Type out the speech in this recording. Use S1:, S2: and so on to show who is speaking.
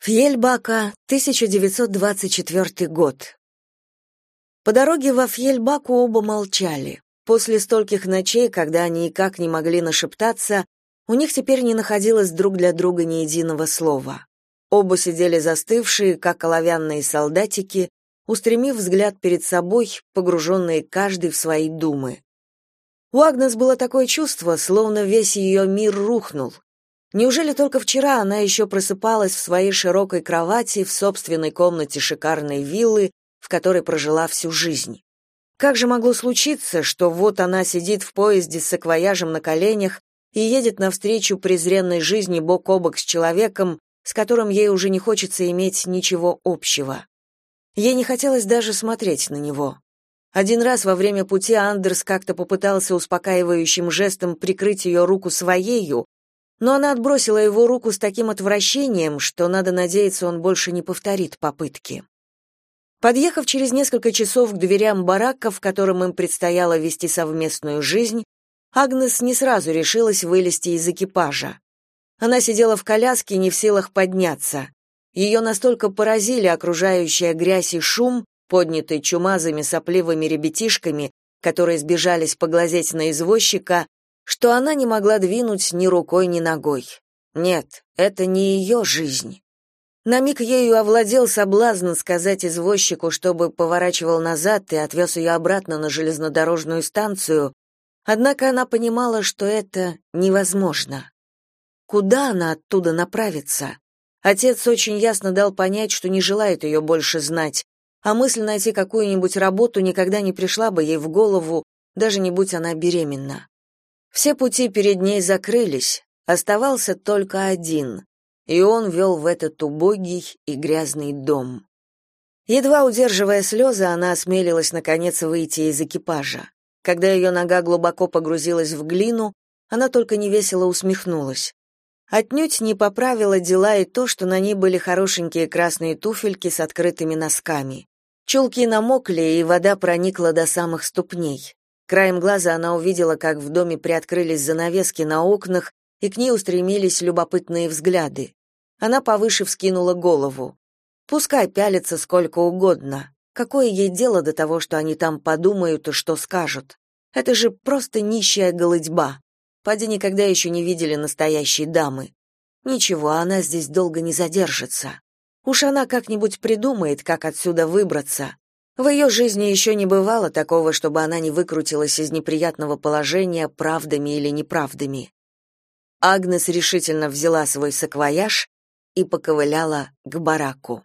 S1: Фьельбака, 1924 год. По дороге во Фьельбаку оба молчали. После стольких ночей, когда они никак не могли нашептаться, у них теперь не находилось друг для друга ни единого слова. Оба сидели застывшие, как оловянные солдатики, устремив взгляд перед собой, погруженные каждый в свои думы. У Агнес было такое чувство, словно весь ее мир рухнул, Неужели только вчера она еще просыпалась в своей широкой кровати в собственной комнате шикарной виллы, в которой прожила всю жизнь? Как же могло случиться, что вот она сидит в поезде с саквояжем на коленях и едет навстречу презренной жизни бок о бок с человеком, с которым ей уже не хочется иметь ничего общего? Ей не хотелось даже смотреть на него. Один раз во время пути Андерс как-то попытался успокаивающим жестом прикрыть ее руку своею, но она отбросила его руку с таким отвращением, что, надо надеяться, он больше не повторит попытки. Подъехав через несколько часов к дверям барака, в котором им предстояло вести совместную жизнь, Агнес не сразу решилась вылезти из экипажа. Она сидела в коляске, не в силах подняться. Ее настолько поразили окружающая грязь и шум, поднятый чумазыми сопливыми ребятишками, которые сбежались поглазеть на извозчика, что она не могла двинуть ни рукой, ни ногой. Нет, это не ее жизнь. На миг ею овладел соблазн сказать извозчику, чтобы поворачивал назад и отвез ее обратно на железнодорожную станцию, однако она понимала, что это невозможно. Куда она оттуда направится? Отец очень ясно дал понять, что не желает ее больше знать, а мысль найти какую-нибудь работу никогда не пришла бы ей в голову, даже не будь она беременна. Все пути перед ней закрылись, оставался только один, и он вел в этот убогий и грязный дом. Едва удерживая слезы, она осмелилась наконец выйти из экипажа. Когда ее нога глубоко погрузилась в глину, она только невесело усмехнулась. Отнюдь не поправила дела и то, что на ней были хорошенькие красные туфельки с открытыми носками. Чулки намокли, и вода проникла до самых ступней. Краем глаза она увидела, как в доме приоткрылись занавески на окнах, и к ней устремились любопытные взгляды. Она повыше вскинула голову. Пускай пялится сколько угодно. Какое ей дело до того, что они там подумают и что скажут? Это же просто нищая голыдьба. Поди никогда еще не видели настоящей дамы. Ничего, она здесь долго не задержится. Уж она как-нибудь придумает, как отсюда выбраться. В ее жизни еще не бывало такого, чтобы она не выкрутилась из неприятного положения правдами или неправдами. Агнес решительно взяла свой саквояж и поковыляла к бараку.